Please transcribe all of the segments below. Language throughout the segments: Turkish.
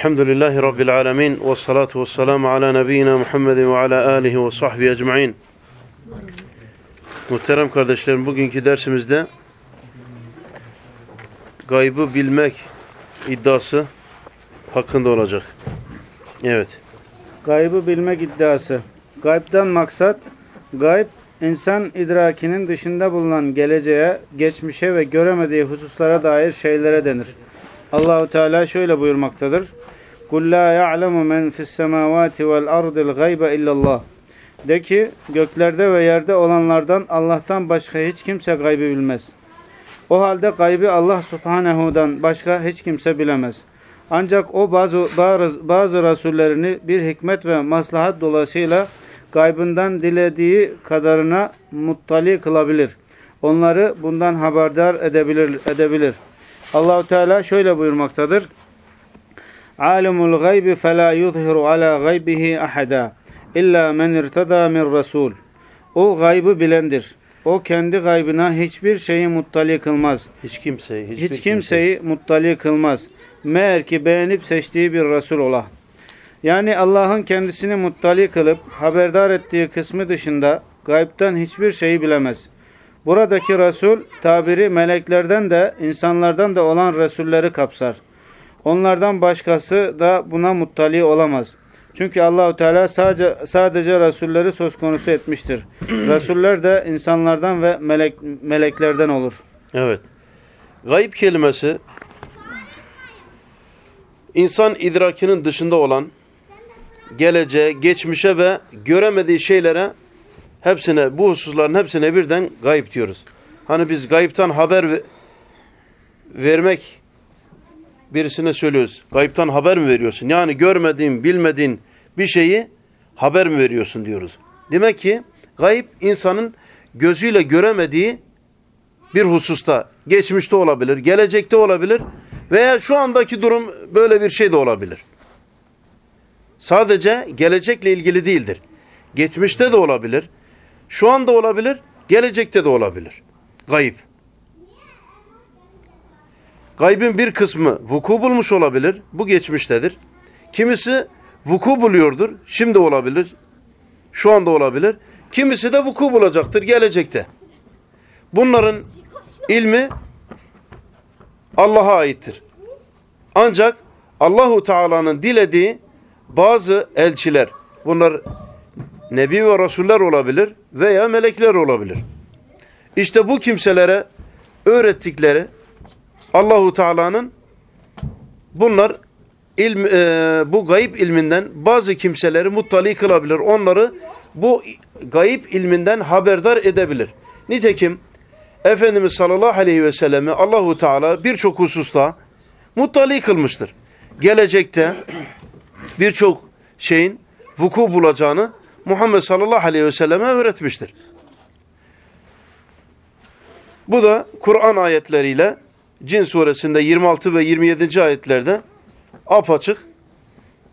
Elhamdülillahi Rabbil alemin ve salatu ve selamu ala nebiyyina Muhammedin ve ala alihi ve sahbihi ecma'in. Muhterem kardeşlerim bugünkü dersimizde gaybı bilmek iddiası hakkında olacak. Evet. Gaybı bilmek iddiası. Gaybden maksat, gayb insan idrakinin dışında bulunan geleceğe, geçmişe ve göremediği hususlara dair şeylere denir. Allahu Teala şöyle buyurmaktadır. Kul la ya'lemu men fis semavati vel ardil gaybe illallah. De ki göklerde ve yerde olanlardan Allah'tan başka hiç kimse gaybı bilmez. O halde gaybı Allah Subhanehu'dan başka hiç kimse bilemez. Ancak o bazı, bazı, bazı rasullerini bir hikmet ve maslahat dolayısıyla gaybından dilediği kadarına muttali kılabilir. Onları bundan haberdar edebilir. edebilir. Allahu Teala şöyle buyurmaktadır. Alimul gaybi fela yuzhiru ala gaybihi ahada illa men irtada min rasul. O gaybı bilendir. O kendi gaybına hiçbir şeyi muttali kılmaz. Hiç kimseyi, hiçbir Hiç kimseyi muttali kılmaz. Meğer ki beğenip seçtiği bir Resul ola. Yani Allah'ın kendisini muttali kılıp haberdar ettiği kısmı dışında gaybtan hiçbir şeyi bilemez. Buradaki Resul tabiri meleklerden de insanlardan da olan Resulleri kapsar. Onlardan başkası da buna muttali olamaz. Çünkü Allahu Teala sadece sadece Resulleri söz konusu etmiştir. Resuller de insanlardan ve melek, meleklerden olur. Evet. Gayb kelimesi insan idrakinin dışında olan geleceğe, geçmişe ve göremediği şeylere hepsine, bu hususların hepsine birden gayb diyoruz. Hani biz gayiptan haber ve- vermek birisine söylüyoruz. Gayiptan haber mi veriyorsun? Yani görmediğin, bilmediğin bir şeyi haber mi veriyorsun diyoruz. Demek ki gayb insanın gözüyle göremediği bir hususta geçmişte olabilir, gelecekte olabilir veya şu andaki durum böyle bir şey de olabilir. Sadece gelecekle ilgili değildir. Geçmişte de olabilir, şu anda olabilir, gelecekte de olabilir. Gayb. Gaybın bir kısmı vuku bulmuş olabilir, bu geçmiştedir. Kimisi vuku buluyordur, şimdi olabilir, şu anda olabilir. Kimisi de vuku bulacaktır, gelecekte. Bunların ilmi Allah'a aittir. Ancak Allahu Teala'nın dilediği bazı elçiler, bunlar nebi ve rasuller olabilir veya melekler olabilir. İşte bu kimselere öğrettikleri Allahu Teala'nın bunlar ilm, e, bu gayb ilminden bazı kimseleri muttali kılabilir. Onları bu gayb ilminden haberdar edebilir. Nitekim Efendimiz sallallahu aleyhi ve sellemi Allahu Teala birçok hususta muttali kılmıştır. Gelecekte birçok şeyin vuku bulacağını Muhammed sallallahu aleyhi ve selleme öğretmiştir. Bu da Kur'an ayetleriyle Cin suresinde 26 ve 27. ayetlerde apaçık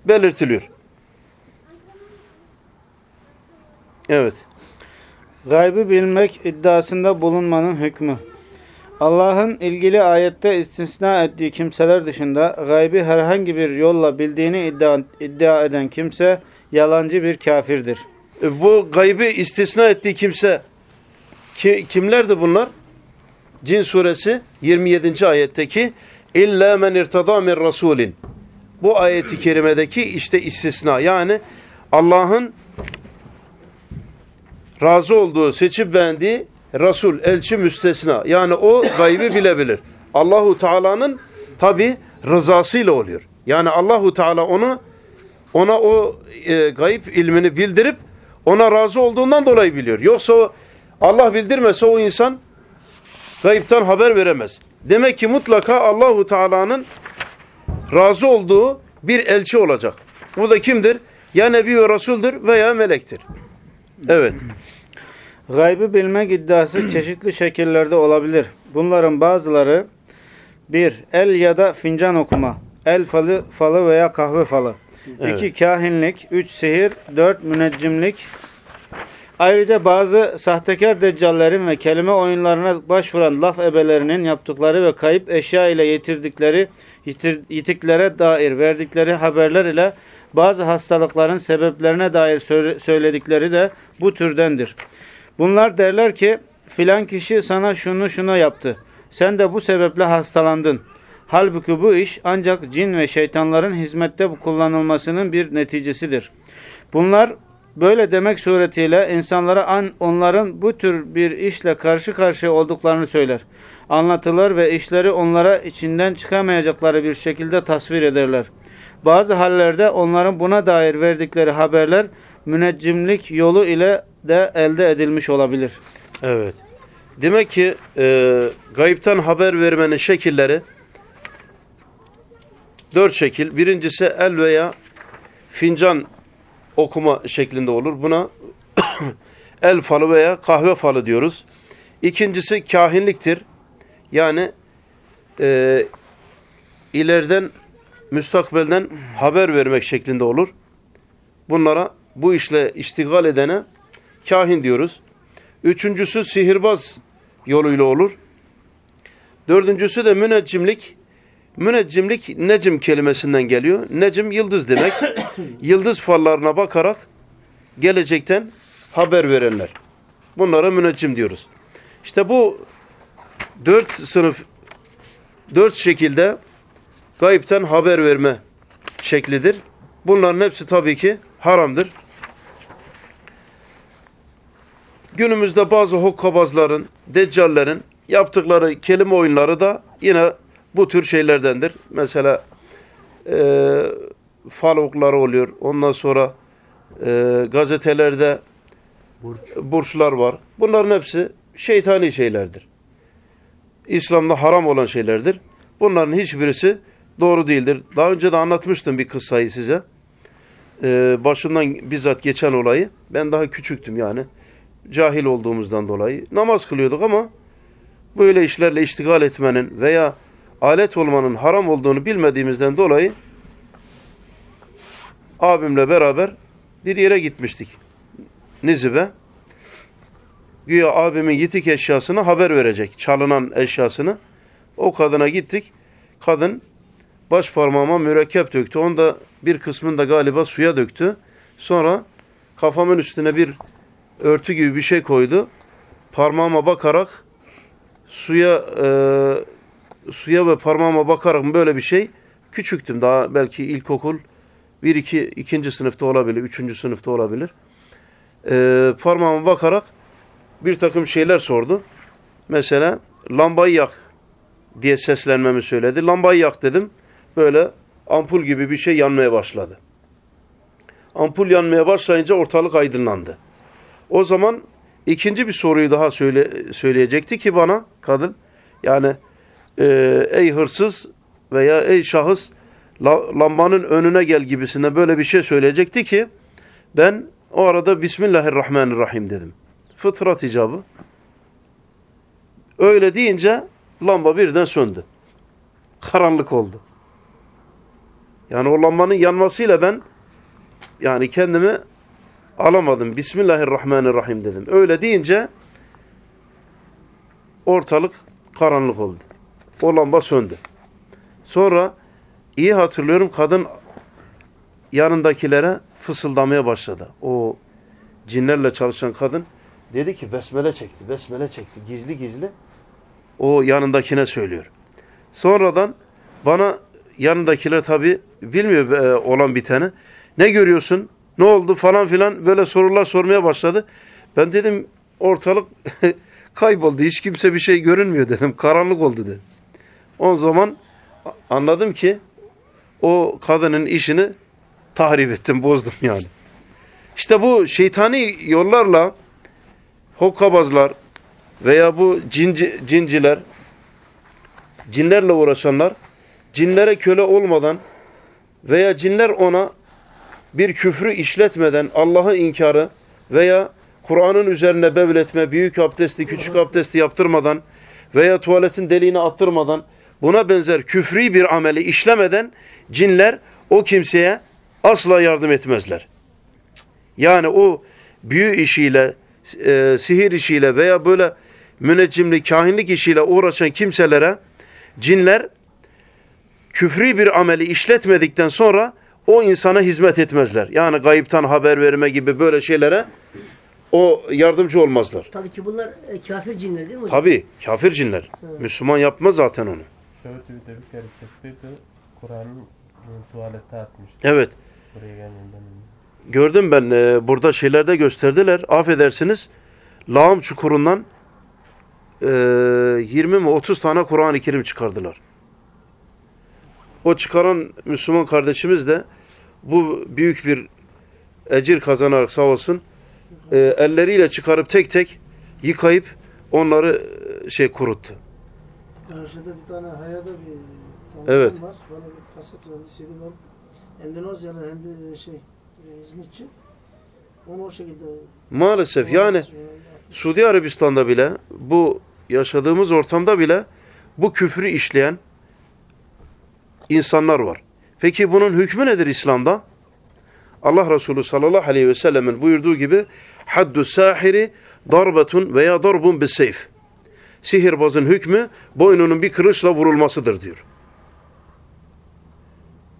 belirtiliyor. Evet. Gaybı bilmek iddiasında bulunmanın hükmü. Allah'ın ilgili ayette istisna ettiği kimseler dışında gaybi herhangi bir yolla bildiğini iddia, iddia eden kimse yalancı bir kafirdir. E, Bu gaybı istisna ettiği kimse ki, kimlerdi bunlar? Cin suresi 27. ayetteki illa men irtada min rasulin. Bu ayeti kerimedeki işte istisna. Yani Allah'ın razı olduğu, seçip beğendiği Resul, elçi müstesna. Yani o gaybı bilebilir. Allahu Teala'nın tabi rızasıyla oluyor. Yani Allahu Teala onu ona o e, gayb ilmini bildirip ona razı olduğundan dolayı biliyor. Yoksa o, Allah bildirmese o insan gayipten haber veremez. Demek ki mutlaka Allahu Teala'nın razı olduğu bir elçi olacak. Bu da kimdir? Ya Nebi ve Resul'dür veya melektir. Evet. Gaybı bilmek iddiası çeşitli şekillerde olabilir. Bunların bazıları 1. El ya da fincan okuma. El falı, falı veya kahve falı. 2. Evet. Kahinlik. 3. Sihir. 4. Müneccimlik. Ayrıca bazı sahtekar deccallerin ve kelime oyunlarına başvuran laf ebelerinin yaptıkları ve kayıp eşya ile yitirdikleri yitir, yitiklere dair verdikleri haberler ile bazı hastalıkların sebeplerine dair söyle- söyledikleri de bu türdendir. Bunlar derler ki filan kişi sana şunu şunu yaptı. Sen de bu sebeple hastalandın. Halbuki bu iş ancak cin ve şeytanların hizmette kullanılmasının bir neticesidir. Bunlar böyle demek suretiyle insanlara an, onların bu tür bir işle karşı karşıya olduklarını söyler. Anlatılır ve işleri onlara içinden çıkamayacakları bir şekilde tasvir ederler. Bazı hallerde onların buna dair verdikleri haberler müneccimlik yolu ile de elde edilmiş olabilir. Evet. Demek ki e, gayipten haber vermenin şekilleri dört şekil. Birincisi el veya fincan okuma şeklinde olur. Buna el falı veya kahve falı diyoruz. İkincisi kahinliktir. Yani e, ileriden müstakbelden haber vermek şeklinde olur. Bunlara bu işle iştigal edene kahin diyoruz. Üçüncüsü sihirbaz yoluyla olur. Dördüncüsü de müneccimlik. Müneccimlik necim kelimesinden geliyor. Necim yıldız demek. yıldız fallarına bakarak gelecekten haber verenler. Bunlara müneccim diyoruz. İşte bu dört sınıf, dört şekilde gayipten haber verme şeklidir. Bunların hepsi tabii ki haramdır. Günümüzde bazı hokkabazların, deccallerin yaptıkları kelime oyunları da yine bu tür şeylerdendir. Mesela e, fal okları oluyor. Ondan sonra e, gazetelerde Burç. burçlar var. Bunların hepsi şeytani şeylerdir. İslam'da haram olan şeylerdir. Bunların hiçbirisi doğru değildir. Daha önce de anlatmıştım bir kıssayı size. Ee, başımdan bizzat geçen olayı. Ben daha küçüktüm yani. Cahil olduğumuzdan dolayı. Namaz kılıyorduk ama böyle işlerle iştigal etmenin veya alet olmanın haram olduğunu bilmediğimizden dolayı abimle beraber bir yere gitmiştik. Nizip'e. Güya abimin yitik eşyasını haber verecek. Çalınan eşyasını. O kadına gittik. Kadın baş parmağıma mürekkep döktü. Onu da bir kısmını da galiba suya döktü. Sonra kafamın üstüne bir örtü gibi bir şey koydu. Parmağıma bakarak suya e, suya ve parmağıma bakarak böyle bir şey küçüktüm daha belki ilkokul bir iki ikinci sınıfta olabilir, üçüncü sınıfta olabilir. E, parmağıma bakarak bir takım şeyler sordu. Mesela lambayı yak diye seslenmemi söyledi. Lambayı yak dedim. Böyle ampul gibi bir şey yanmaya başladı. Ampul yanmaya başlayınca ortalık aydınlandı. O zaman ikinci bir soruyu daha söyle, söyleyecekti ki bana kadın. Yani e, ey hırsız veya ey şahıs la, lambanın önüne gel gibisinde böyle bir şey söyleyecekti ki ben o arada Bismillahirrahmanirrahim dedim. Fıtrat icabı. Öyle deyince lamba birden söndü. Karanlık oldu. Yani o lambanın yanmasıyla ben yani kendimi alamadım. Bismillahirrahmanirrahim dedim. Öyle deyince ortalık karanlık oldu. O lamba söndü. Sonra iyi hatırlıyorum kadın yanındakilere fısıldamaya başladı. O cinlerle çalışan kadın dedi ki besmele çekti, besmele çekti. Gizli gizli o yanındakine söylüyor. Sonradan bana yanındakiler tabi bilmiyor e, olan biteni. Ne görüyorsun? Ne oldu falan filan böyle sorular sormaya başladı. Ben dedim ortalık kayboldu. Hiç kimse bir şey görünmüyor dedim. Karanlık oldu dedim. O zaman anladım ki o kadının işini tahrip ettim, bozdum yani. İşte bu şeytani yollarla hokkabazlar veya bu cinci, cinciler, cinlerle uğraşanlar, cinlere köle olmadan veya cinler ona bir küfrü işletmeden Allah'ı inkarı veya Kur'an'ın üzerine bevletme, büyük abdesti, küçük abdesti yaptırmadan veya tuvaletin deliğine attırmadan buna benzer küfri bir ameli işlemeden cinler o kimseye asla yardım etmezler. Yani o büyü işiyle e, sihir işiyle veya böyle müneccimlik, kahinlik işiyle uğraşan kimselere cinler küfri bir ameli işletmedikten sonra o insana hizmet etmezler. Yani gayiptan haber verme gibi böyle şeylere o yardımcı olmazlar. Tabii ki bunlar e, kafir cinler değil mi hocam? Tabi kafir cinler. Müslüman yapmaz zaten onu. Şöyle bir de bir kere çıktıydı. Kur'an'ın tuvalete atmıştı. Evet. Buraya gelmeden önce. Gördüm ben e, burada şeylerde gösterdiler. Affedersiniz. Lağım çukurundan e, 20 mi 30 tane Kur'an-ı Kerim çıkardılar. O çıkaran Müslüman kardeşimiz de bu büyük bir ecir kazanarak sağ olsun e, elleriyle çıkarıp tek tek yıkayıp onları e, şey kuruttu. Karşıda bir tane hayada bir tanıdığım Evet. var. Bana bir kaset verdi, var. Endonezyalı hem de şey e, hizmetçi. Onu o şekilde Maalesef yani Suudi Arabistan'da bile bu yaşadığımız ortamda bile bu küfrü işleyen insanlar var. Peki bunun hükmü nedir İslam'da? Allah Resulü sallallahu aleyhi ve sellemin buyurduğu gibi haddu sahiri darbetun veya darbun bis seyf. Sihirbazın hükmü boynunun bir kılıçla vurulmasıdır diyor.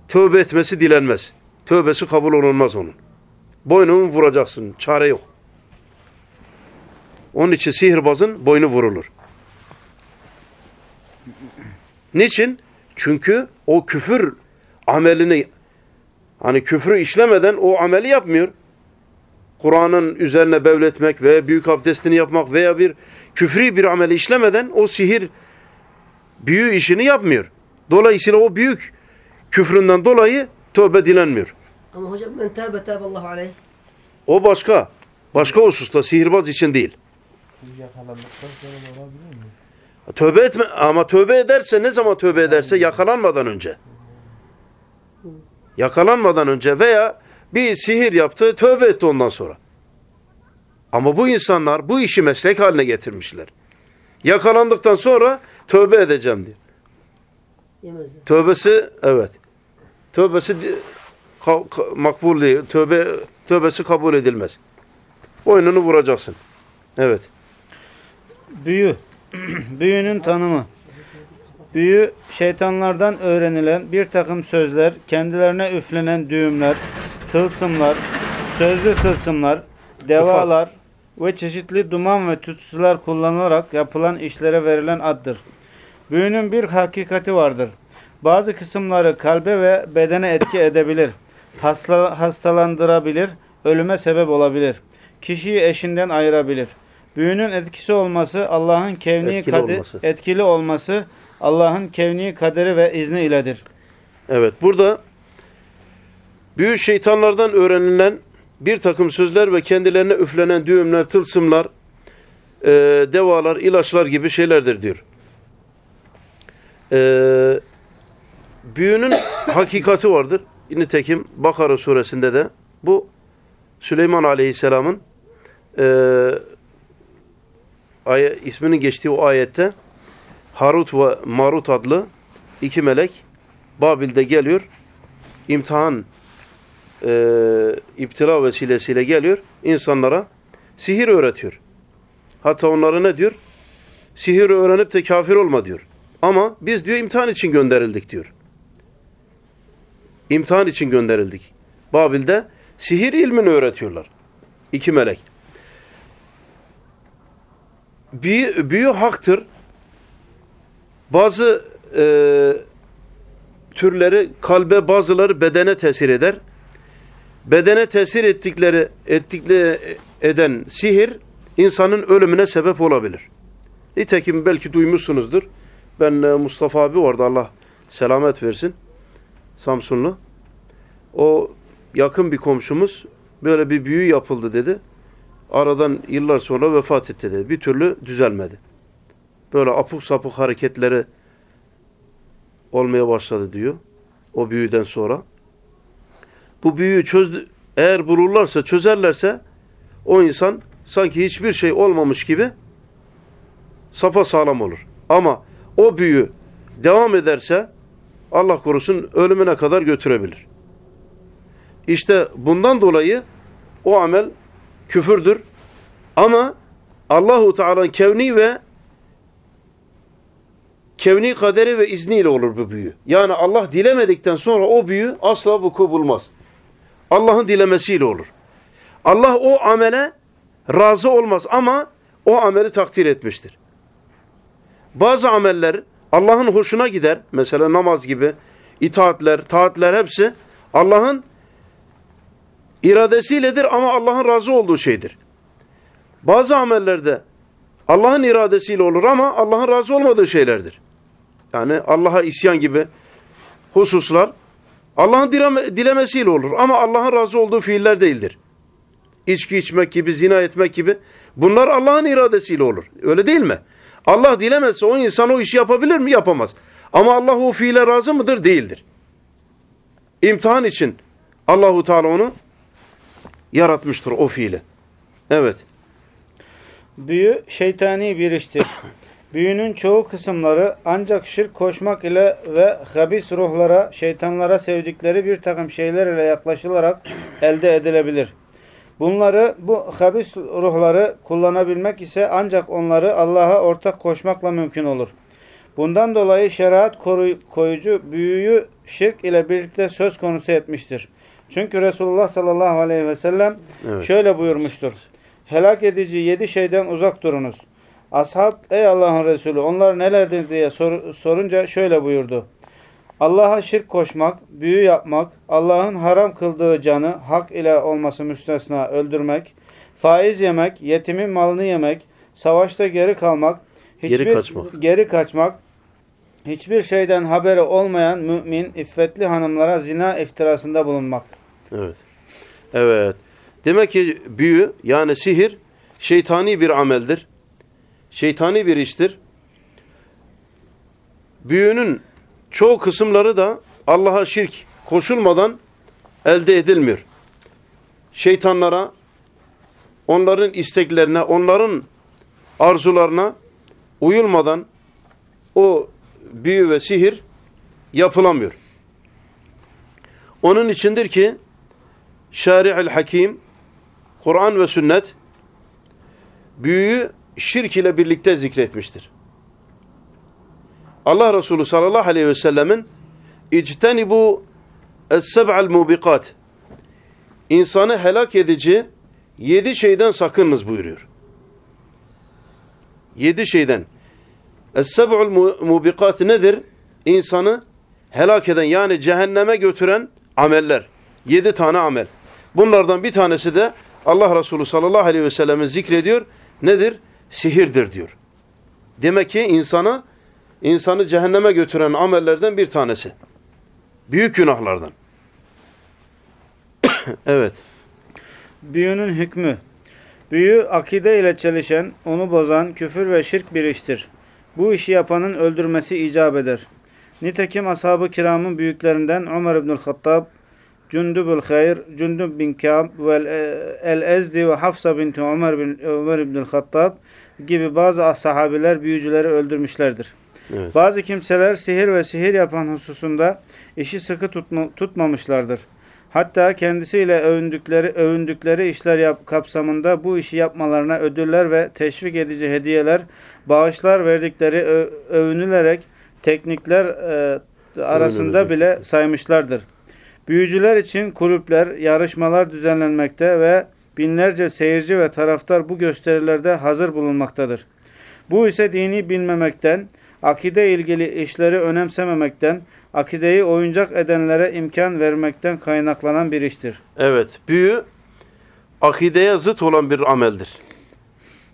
Tövbe etmesi dilenmez. Tövbesi kabul olunmaz onun. Boynunu vuracaksın. Çare yok. Onun için sihirbazın boynu vurulur. Niçin? Çünkü o küfür amelini hani küfrü işlemeden o ameli yapmıyor. Kur'an'ın üzerine bevletmek veya büyük abdestini yapmak veya bir küfri bir ameli işlemeden o sihir büyü işini yapmıyor. Dolayısıyla o büyük küfründen dolayı tövbe dilenmiyor. Ama hocam men tâbe tâballahu aleyh. O başka. Başka hususta sihirbaz için değil. Tövbe etme ama tövbe ederse ne zaman tövbe ederse yakalanmadan önce. Yakalanmadan önce veya bir sihir yaptı, tövbe etti ondan sonra. Ama bu insanlar bu işi meslek haline getirmişler. Yakalandıktan sonra tövbe edeceğim diyor. Yemezler. Tövbesi evet. Tövbesi makbul değil. Tövbe tövbesi kabul edilmez. Boynunu vuracaksın. Evet. Büyü. Büyünün tanımı. Büyü, şeytanlardan öğrenilen bir takım sözler, kendilerine üflenen düğümler, tılsımlar, sözlü tılsımlar, devalar ve çeşitli duman ve tütsüler kullanılarak yapılan işlere verilen addır. Büyünün bir hakikati vardır. Bazı kısımları kalbe ve bedene etki edebilir. Hasta, hastalandırabilir, ölüme sebep olabilir. Kişiyi eşinden ayırabilir. Büyünün etkisi olması Allah'ın kevni Etkili olması. etkili olması Allah'ın kevni kaderi ve izni iledir. Evet burada büyük şeytanlardan öğrenilen bir takım sözler ve kendilerine üflenen düğümler, tılsımlar, e, devalar, ilaçlar gibi şeylerdir diyor. E, büyünün hakikati vardır. Nitekim Bakara suresinde de bu Süleyman Aleyhisselam'ın e, ay- isminin geçtiği o ayette Harut ve Marut adlı iki melek Babil'de geliyor. imtihan e, iptila vesilesiyle geliyor. insanlara sihir öğretiyor. Hatta onlara ne diyor? Sihir öğrenip de kafir olma diyor. Ama biz diyor imtihan için gönderildik diyor. İmtihan için gönderildik. Babil'de sihir ilmini öğretiyorlar. İki melek. Büyü, büyü haktır. Bazı e, türleri kalbe bazıları bedene tesir eder. Bedene tesir ettikleri ettikleri eden sihir insanın ölümüne sebep olabilir. Nitekim belki duymuşsunuzdur. Ben e, Mustafa abi vardı Allah selamet versin. Samsunlu. O yakın bir komşumuz böyle bir büyü yapıldı dedi. Aradan yıllar sonra vefat etti dedi. Bir türlü düzelmedi. Böyle apuk sapuk hareketleri olmaya başladı diyor. O büyüden sonra. Bu büyüyü çözdü, eğer bulurlarsa, çözerlerse o insan sanki hiçbir şey olmamış gibi safa sağlam olur. Ama o büyü devam ederse Allah korusun ölümüne kadar götürebilir. İşte bundan dolayı o amel küfürdür. Ama Allahu Teala'nın kevni ve kevni kaderi ve izniyle olur bu büyü. Yani Allah dilemedikten sonra o büyü asla vuku bulmaz. Allah'ın dilemesiyle olur. Allah o amele razı olmaz ama o ameli takdir etmiştir. Bazı ameller Allah'ın hoşuna gider. Mesela namaz gibi, itaatler, taatler hepsi Allah'ın iradesiyledir ama Allah'ın razı olduğu şeydir. Bazı amellerde Allah'ın iradesiyle olur ama Allah'ın razı olmadığı şeylerdir. Yani Allah'a isyan gibi hususlar Allah'ın dilemesiyle olur ama Allah'ın razı olduğu fiiller değildir. İçki içmek gibi, zina etmek gibi bunlar Allah'ın iradesiyle olur. Öyle değil mi? Allah dilemezse o insan o işi yapabilir mi? Yapamaz. Ama Allah o fiile razı mıdır? Değildir. İmtihan için Allahu Teala onu yaratmıştır o fiili. Evet. Büyü şeytani bir iştir. Büyünün çoğu kısımları ancak şirk koşmak ile ve habis ruhlara, şeytanlara sevdikleri bir takım şeyler ile yaklaşılarak elde edilebilir. Bunları, bu habis ruhları kullanabilmek ise ancak onları Allah'a ortak koşmakla mümkün olur. Bundan dolayı şeriat koyucu büyüyü şirk ile birlikte söz konusu etmiştir. Çünkü Resulullah sallallahu aleyhi ve sellem evet. şöyle buyurmuştur. Helak edici yedi şeyden uzak durunuz. Ashab ey Allah'ın Resulü onlar nelerdir diye sor, sorunca şöyle buyurdu. Allah'a şirk koşmak, büyü yapmak, Allah'ın haram kıldığı canı hak ile olması müstesna öldürmek, faiz yemek, yetimin malını yemek, savaşta geri kalmak, hiçbir, geri kaçmak. geri kaçmak, hiçbir şeyden haberi olmayan mümin, iffetli hanımlara zina iftirasında bulunmak. Evet. Evet. Demek ki büyü yani sihir şeytani bir ameldir. Şeytani bir iştir. Büyünün çoğu kısımları da Allah'a şirk koşulmadan elde edilmiyor. Şeytanlara, onların isteklerine, onların arzularına uyulmadan o büyü ve sihir yapılamıyor. Onun içindir ki Şari'ül Hakim Kur'an ve sünnet büyüyü şirk ile birlikte zikretmiştir. Allah Resulü sallallahu aleyhi ve sellemin İctenibu es-seb'al mubikat insanı helak edici yedi şeyden sakınınız buyuruyor. Yedi şeyden. Es-seb'ul mubikat nedir? İnsanı helak eden yani cehenneme götüren ameller. Yedi tane amel. Bunlardan bir tanesi de Allah Resulü sallallahu aleyhi ve sellem'in zikrediyor. Nedir? Sihirdir diyor. Demek ki insana insanı cehenneme götüren amellerden bir tanesi. Büyük günahlardan. evet. Büyünün hükmü. Büyü akide ile çelişen, onu bozan küfür ve şirk bir iştir. Bu işi yapanın öldürmesi icap eder. Nitekim ashab-ı kiramın büyüklerinden Ömer İbnül Hattab, Cündübül Hayr, Cündüb bin Kâb ve El-Ezdi ve Hafsa binti Ömer, bin, Ömer İbnül Hattab gibi bazı sahabiler büyücüleri öldürmüşlerdir. Evet. Bazı kimseler sihir ve sihir yapan hususunda işi sıkı tutma, tutmamışlardır. Hatta kendisiyle övündükleri, övündükleri işler yap, kapsamında bu işi yapmalarına ödüller ve teşvik edici hediyeler, bağışlar verdikleri ö, övünülerek teknikler e, arasında bile saymışlardır. Büyücüler için kulüpler, yarışmalar düzenlenmekte ve binlerce seyirci ve taraftar bu gösterilerde hazır bulunmaktadır. Bu ise dini bilmemekten, akide ilgili işleri önemsememekten, akideyi oyuncak edenlere imkan vermekten kaynaklanan bir iştir. Evet, büyü akideye zıt olan bir ameldir.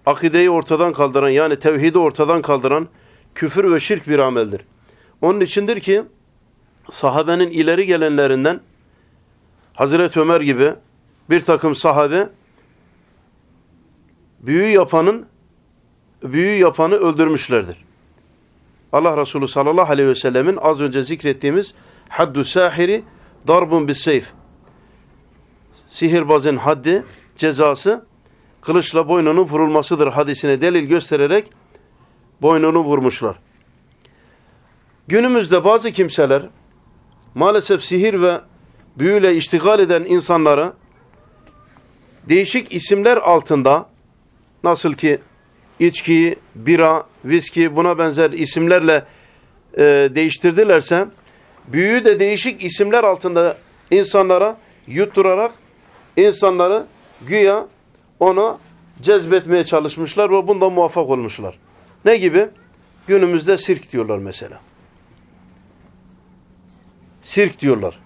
Akideyi ortadan kaldıran yani tevhidi ortadan kaldıran küfür ve şirk bir ameldir. Onun içindir ki sahabenin ileri gelenlerinden Hazreti Ömer gibi bir takım sahabe büyü yapanın büyü yapanı öldürmüşlerdir. Allah Resulü sallallahu aleyhi ve sellemin az önce zikrettiğimiz haddu sahiri darbun bis seyf. Sihirbazın haddi, cezası kılıçla boynunun vurulmasıdır hadisine delil göstererek boynunu vurmuşlar. Günümüzde bazı kimseler maalesef sihir ve büyüyle iştigal eden insanları değişik isimler altında nasıl ki içki, bira, viski buna benzer isimlerle e, değiştirdilerse büyüyü de değişik isimler altında insanlara yutturarak insanları güya ona cezbetmeye çalışmışlar ve bundan muvaffak olmuşlar. Ne gibi? Günümüzde sirk diyorlar mesela. Sirk diyorlar.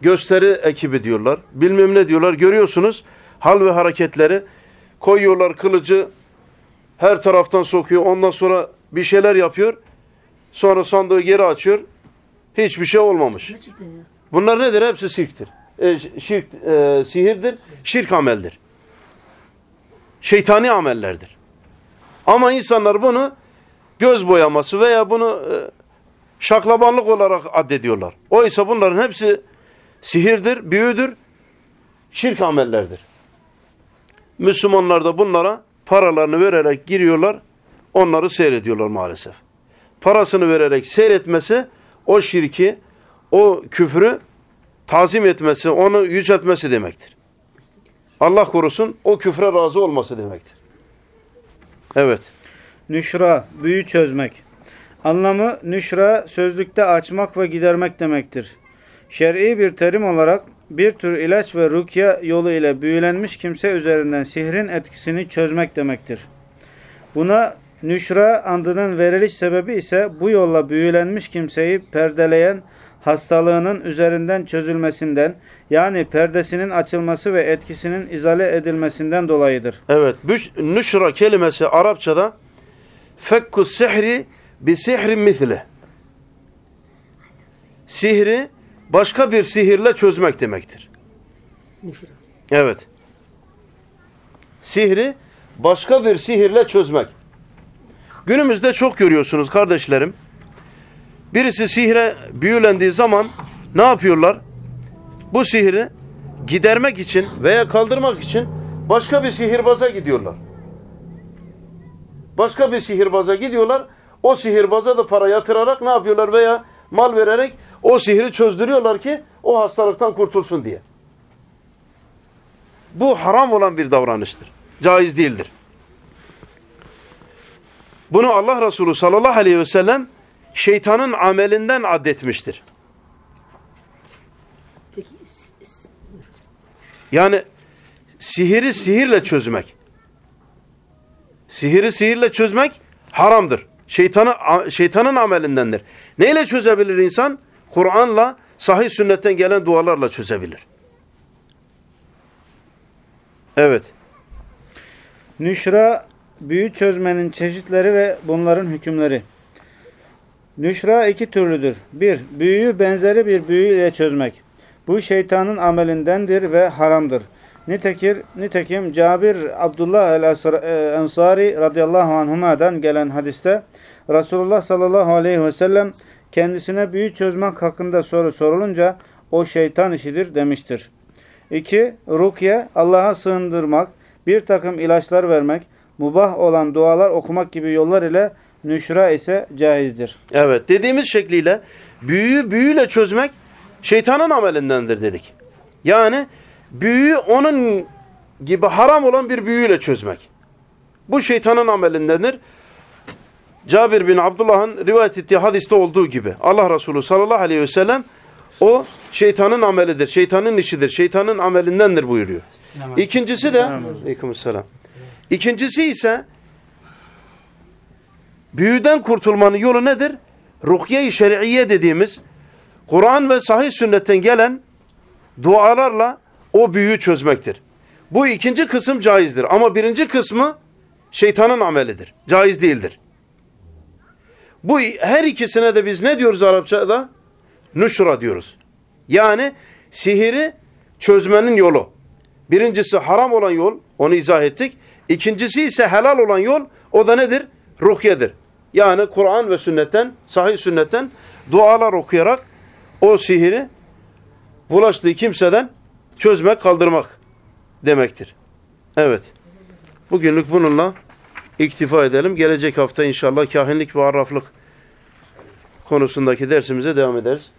Gösteri ekibi diyorlar. Bilmem ne diyorlar. Görüyorsunuz hal ve hareketleri. Koyuyorlar kılıcı her taraftan sokuyor. Ondan sonra bir şeyler yapıyor. Sonra sandığı geri açıyor. Hiçbir şey olmamış. Bunlar nedir? Hepsi sirktir. E, şirk, e, sihirdir, şirk ameldir. Şeytani amellerdir. Ama insanlar bunu göz boyaması veya bunu e, şaklabanlık olarak addediyorlar. Oysa bunların hepsi sihirdir, büyüdür, şirk amellerdir. Müslümanlar da bunlara paralarını vererek giriyorlar, onları seyrediyorlar maalesef. Parasını vererek seyretmesi o şirki, o küfrü tazim etmesi, onu yüceltmesi demektir. Allah korusun o küfre razı olması demektir. Evet. Nüşra, büyü çözmek. Anlamı nüşra, sözlükte açmak ve gidermek demektir. Şer'i bir terim olarak bir tür ilaç ve rukye yolu ile büyülenmiş kimse üzerinden sihrin etkisini çözmek demektir. Buna nüşra andının veriliş sebebi ise bu yolla büyülenmiş kimseyi perdeleyen hastalığının üzerinden çözülmesinden yani perdesinin açılması ve etkisinin izale edilmesinden dolayıdır. Evet. Nüşra kelimesi Arapçada fekkus sihri bi sihrin misle. Sihri başka bir sihirle çözmek demektir. Evet. Sihri başka bir sihirle çözmek. Günümüzde çok görüyorsunuz kardeşlerim. Birisi sihre büyülendiği zaman ne yapıyorlar? Bu sihri gidermek için veya kaldırmak için başka bir sihirbaza gidiyorlar. Başka bir sihirbaza gidiyorlar. O sihirbaza da para yatırarak ne yapıyorlar veya mal vererek o sihri çözdürüyorlar ki o hastalıktan kurtulsun diye. Bu haram olan bir davranıştır. Caiz değildir. Bunu Allah Resulü sallallahu aleyhi ve sellem şeytanın amelinden addetmiştir. Yani sihiri sihirle çözmek. Sihiri sihirle çözmek haramdır. Şeytanı, şeytanın amelindendir. Neyle çözebilir insan? Kur'an'la, sahih sünnetten gelen dualarla çözebilir. Evet. Nüşra, büyü çözmenin çeşitleri ve bunların hükümleri. Nüşra iki türlüdür. Bir, büyüyü benzeri bir büyü ile çözmek. Bu şeytanın amelindendir ve haramdır. Nitekim, nitekim Cabir Abdullah el-Ensari radıyallahu anhuma'dan gelen hadiste Resulullah sallallahu aleyhi ve sellem kendisine büyü çözmek hakkında soru sorulunca o şeytan işidir demiştir. 2. Rukye, Allah'a sığındırmak, bir takım ilaçlar vermek, mubah olan dualar okumak gibi yollar ile nüşra ise caizdir. Evet. Dediğimiz şekliyle büyüyü büyüyle çözmek şeytanın amelindendir dedik. Yani büyüyü onun gibi haram olan bir büyüyle çözmek. Bu şeytanın amelindendir. Cabir bin Abdullah'ın rivayet ettiği hadiste olduğu gibi Allah Resulü sallallahu aleyhi ve sellem o şeytanın amelidir, şeytanın işidir, şeytanın amelindendir buyuruyor. İkincisi de Aleykümselam. İkincisi ise büyüden kurtulmanın yolu nedir? Rukiye-i şer'iye dediğimiz Kur'an ve sahih sünnetten gelen dualarla o büyüyü çözmektir. Bu ikinci kısım caizdir ama birinci kısmı şeytanın amelidir. Caiz değildir. Bu her ikisine de biz ne diyoruz Arapçada? Nuşra diyoruz. Yani sihiri çözmenin yolu. Birincisi haram olan yol, onu izah ettik. İkincisi ise helal olan yol, o da nedir? Ruhyedir. Yani Kur'an ve sünnetten, sahih sünnetten dualar okuyarak o sihiri bulaştığı kimseden çözmek, kaldırmak demektir. Evet. Bugünlük bununla iktifa edelim. Gelecek hafta inşallah kahinlik ve arraflık konusundaki dersimize devam ederiz.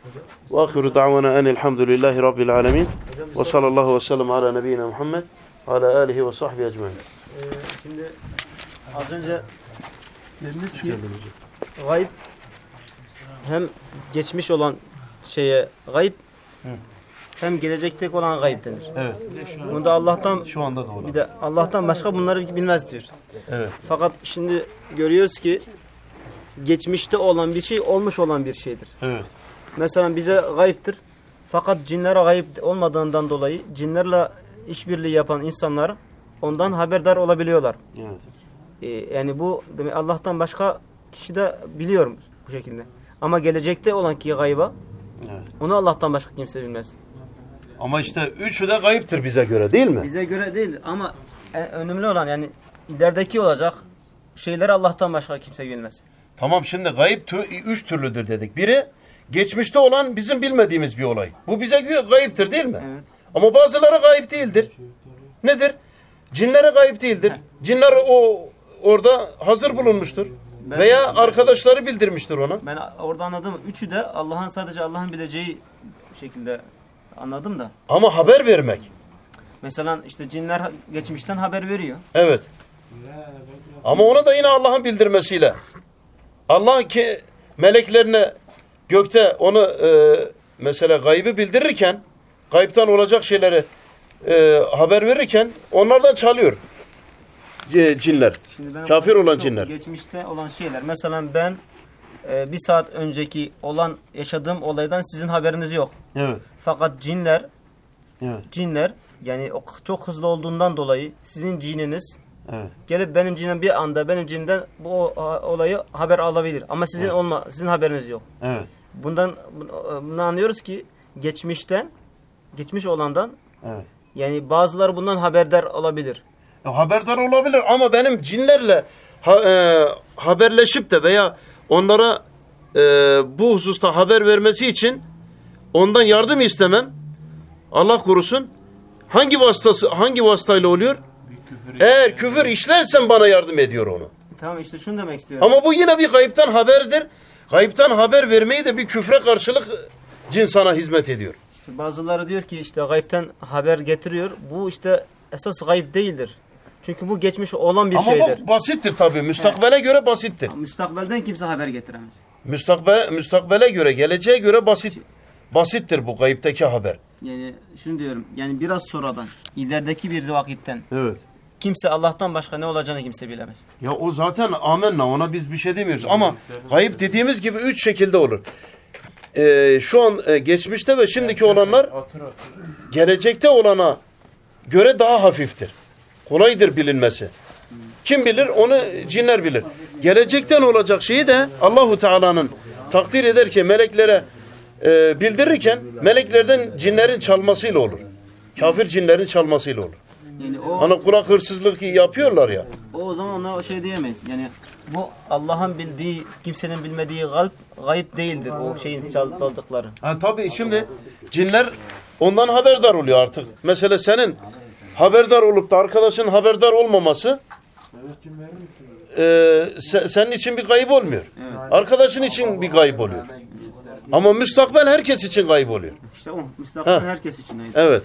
Ve ahiru da'vana enelhamdülillahi rabbil alemin. Ve sallallahu ve sellem ala nebiyyina Muhammed ala alihi ve sahbihi ecmaîn. Ee, Az önce dediniz ki gayb hem geçmiş olan şeye gayb hem gelecekteki olan gayb denir. Evet. Bunda Allah'tan Şu anda da olan. bir de Allah'tan başka bunları bilmez diyor. Evet. Fakat şimdi görüyoruz ki geçmişte olan bir şey olmuş olan bir şeydir. Evet. Mesela bize gayiptir. Fakat cinlere gayip olmadığından dolayı cinlerle işbirliği yapan insanlar ondan haberdar olabiliyorlar. Evet. Ee, yani bu demek Allah'tan başka kişi de biliyor bu şekilde. Ama gelecekte olan ki gayba Evet. onu Allah'tan başka kimse bilmez. Ama işte üçü de kayıptır bize göre değil mi? Bize göre değil ama en önemli olan yani ilerideki olacak şeyleri Allah'tan başka kimse bilmez. Tamam şimdi gayip tü- üç türlüdür dedik. Biri geçmişte olan bizim bilmediğimiz bir olay. Bu bize gayiptir değil mi? Evet. Ama bazıları gayip değildir. Nedir? Cinlere gayip değildir. Cinler o orada hazır bulunmuştur. Ben- Veya arkadaşları bildirmiştir ona. Ben orada anladım. Üçü de Allah'ın sadece Allah'ın bileceği şekilde anladım da. Ama haber vermek. Mesela işte cinler geçmişten haber veriyor. Evet. Ama ona da yine Allah'ın bildirmesiyle. Allah ki meleklerine gökte onu e, mesela gaybı bildirirken gayipten olacak şeyleri e, haber verirken onlardan çalıyor. Cinler. Kafir olan cinler. Geçmişte olan şeyler. Mesela ben e, bir saat önceki olan yaşadığım olaydan sizin haberiniz yok. Evet. Fakat cinler Evet. cinler yani o çok hızlı olduğundan dolayı sizin cininiz Evet. gelip benim cinim bir anda benim cinimden bu olayı haber alabilir. Ama sizin olma sizin haberiniz yok. Evet. Bundan bunu anlıyoruz ki geçmişten geçmiş olandan Evet. yani bazıları bundan haberdar olabilir. E, haberdar olabilir ama benim cinlerle ha- e, haberleşip de veya onlara e, bu hususta haber vermesi için ondan yardım istemem. Allah korusun. Hangi vasıtası hangi vasıtayla oluyor? Eğer küfür işlersen bana yardım ediyor onu. Tamam işte şunu demek istiyorum. Ama bu yine bir kayıptan haberdir. Kayıptan haber vermeyi de bir küfre karşılık cin sana hizmet ediyor. İşte bazıları diyor ki işte gaybten haber getiriyor. Bu işte esas gayb değildir. Çünkü bu geçmiş olan bir Ama şeydir. bu basittir tabii. Müstakbele göre basittir. Müstakbelden kimse haber getiremez. Müstakbel, müstakbele göre, geleceğe göre basit basittir bu kayıptaki haber. Yani şunu diyorum. Yani biraz sonradan, ilerideki bir vakitten Evet. kimse Allah'tan başka ne olacağını kimse bilemez. Ya o zaten amenna ona biz bir şey demiyoruz. Ama kayıp dediğimiz gibi üç şekilde olur. Ee, şu an e, geçmişte ve şimdiki olanlar Otur otur. gelecekte olana göre daha hafiftir. Kolaydır bilinmesi. Kim bilir onu cinler bilir. Gelecekten olacak şeyi de Allahu Teala'nın takdir eder ki meleklere e, bildirirken meleklerden cinlerin çalmasıyla olur. Kafir cinlerin çalmasıyla olur. Yani o Hani kulak hırsızlık yapıyorlar ya. o, o zaman ona şey diyemeyiz. Yani bu Allah'ın bildiği, kimsenin bilmediği gayb, gayb değildir o şeyin çal- çaldıkları. Ha, tabii şimdi cinler ondan haberdar oluyor artık. Mesela senin haberdar olup da arkadaşın haberdar olmaması e, se- senin için bir kayıp olmuyor. Arkadaşın için bir kayıp oluyor. Ama müstakbel herkes için kayıp oluyor. İşte o müstakbel herkes için. Evet.